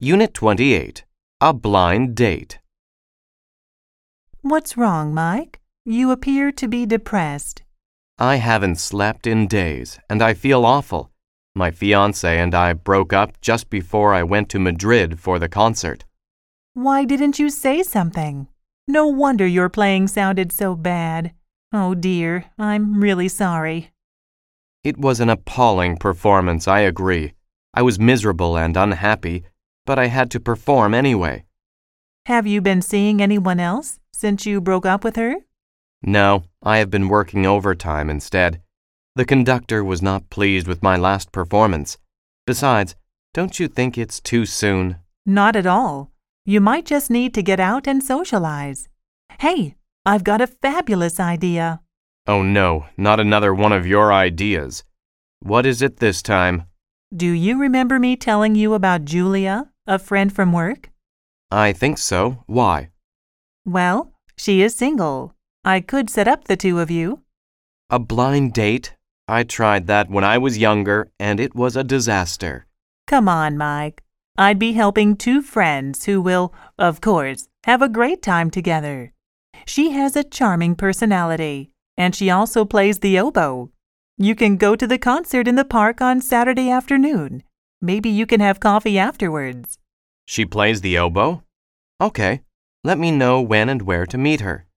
Unit 28 A Blind Date. What's wrong, Mike? You appear to be depressed. I haven't slept in days and I feel awful. My fiance and I broke up just before I went to Madrid for the concert. Why didn't you say something? No wonder your playing sounded so bad. Oh dear, I'm really sorry. It was an appalling performance, I agree. I was miserable and unhappy, but I had to perform anyway. Have you been seeing anyone else since you broke up with her? No, I have been working overtime instead. The conductor was not pleased with my last performance. Besides, don't you think it's too soon? Not at all. You might just need to get out and socialize. Hey, I've got a fabulous idea. Oh no, not another one of your ideas. What is it this time? Do you remember me telling you about Julia, a friend from work? I think so. Why? Well, she is single. I could set up the two of you. A blind date? I tried that when I was younger, and it was a disaster. Come on, Mike. I'd be helping two friends who will, of course, have a great time together. She has a charming personality, and she also plays the oboe. You can go to the concert in the park on Saturday afternoon. Maybe you can have coffee afterwards. She plays the oboe? Okay. Let me know when and where to meet her.